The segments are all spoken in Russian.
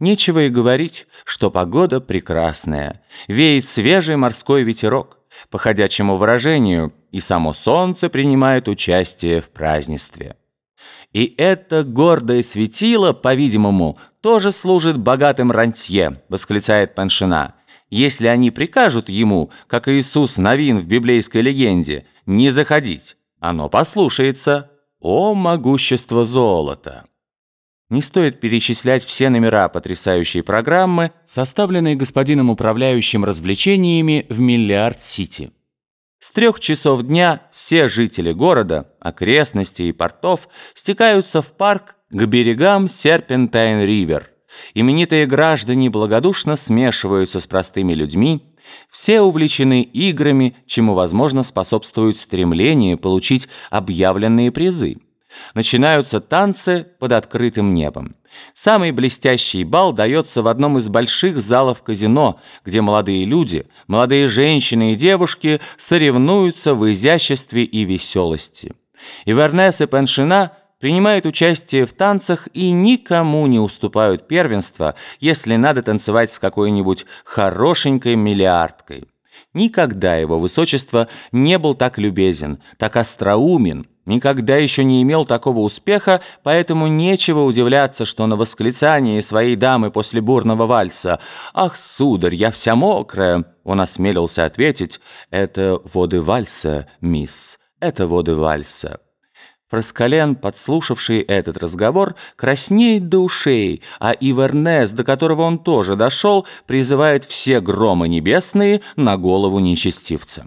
Нечего и говорить, что погода прекрасная, веет свежий морской ветерок, по ходячему выражению, и само солнце принимает участие в празднестве. И это гордое светило, по-видимому, тоже служит богатым рантье, восклицает Паншина. Если они прикажут ему, как Иисус Новин в библейской легенде, не заходить, оно послушается. О, могущество золота! Не стоит перечислять все номера потрясающей программы, составленной господином управляющим развлечениями в Миллиард-Сити. С трех часов дня все жители города, окрестностей и портов стекаются в парк к берегам Серпентайн-Ривер. Именитые граждане благодушно смешиваются с простыми людьми, все увлечены играми, чему, возможно, способствует стремление получить объявленные призы. Начинаются танцы под открытым небом. Самый блестящий бал дается в одном из больших залов казино, где молодые люди, молодые женщины и девушки соревнуются в изяществе и веселости. Ивернес и Пеншина принимают участие в танцах и никому не уступают первенство, если надо танцевать с какой-нибудь хорошенькой миллиардкой. Никогда его высочество не был так любезен, так остроумен, никогда еще не имел такого успеха, поэтому нечего удивляться, что на восклицании своей дамы после бурного вальса «Ах, сударь, я вся мокрая!» он осмелился ответить «Это воды вальса, мисс, это воды вальса». Фраскален, подслушавший этот разговор, краснеет до ушей, а Ивернес, до которого он тоже дошел, призывает все громы небесные на голову нечестивца.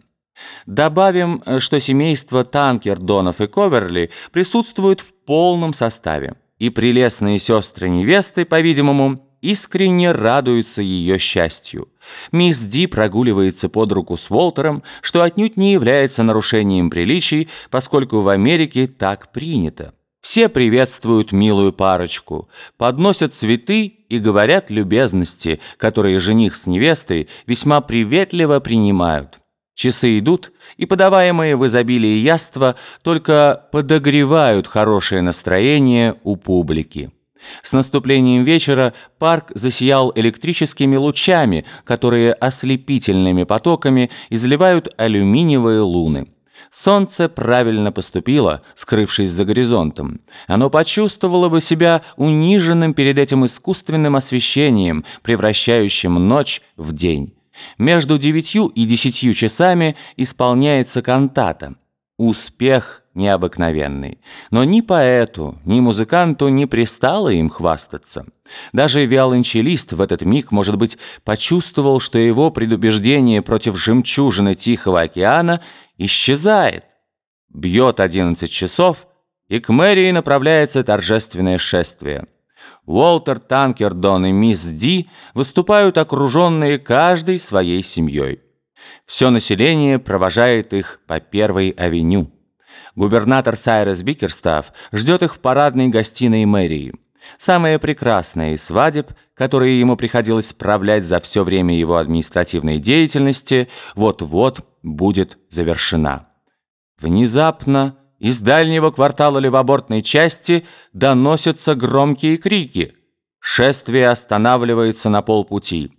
Добавим, что семейство Танкер, Донов и Коверли присутствуют в полном составе, и прелестные сестры-невесты, по-видимому, искренне радуется ее счастью. Мисс Ди прогуливается под руку с Уолтером, что отнюдь не является нарушением приличий, поскольку в Америке так принято. Все приветствуют милую парочку, подносят цветы и говорят любезности, которые жених с невестой весьма приветливо принимают. Часы идут, и подаваемые в изобилии яства только подогревают хорошее настроение у публики. С наступлением вечера парк засиял электрическими лучами, которые ослепительными потоками изливают алюминиевые луны. Солнце правильно поступило, скрывшись за горизонтом. Оно почувствовало бы себя униженным перед этим искусственным освещением, превращающим ночь в день. Между девятью и десятью часами исполняется кантата. Успех необыкновенный. Но ни поэту, ни музыканту не пристало им хвастаться. Даже виолончелист в этот миг, может быть, почувствовал, что его предубеждение против жемчужины Тихого океана исчезает. Бьет одиннадцать часов, и к мэрии направляется торжественное шествие. Уолтер Танкердон и мисс Ди выступают окруженные каждой своей семьей. Все население провожает их по первой авеню. Губернатор Сайрес Бикерстав ждет их в парадной гостиной мэрии. Самая прекрасная из свадеб, которые ему приходилось справлять за все время его административной деятельности, вот-вот будет завершена. Внезапно из дальнего квартала левобортной части доносятся громкие крики. Шествие останавливается на полпути.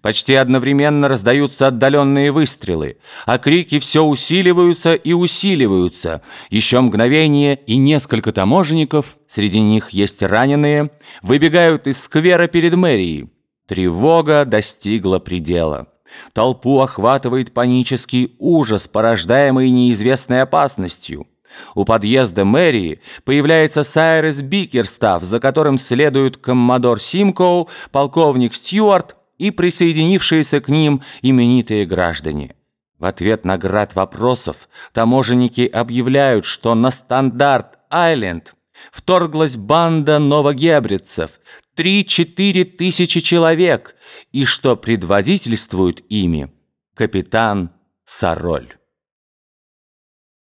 Почти одновременно раздаются отдаленные выстрелы, а крики все усиливаются и усиливаются. Еще мгновение, и несколько таможенников, среди них есть раненые, выбегают из сквера перед мэрией. Тревога достигла предела. Толпу охватывает панический ужас, порождаемый неизвестной опасностью. У подъезда мэрии появляется Сайрес Бикерстав, за которым следуют коммодор Симкоу, полковник Стюарт и присоединившиеся к ним именитые граждане. В ответ на град вопросов таможенники объявляют, что на Стандарт-Айленд вторглась банда новогебрицев, 3-4 тысячи человек, и что предводительствует ими капитан Сароль.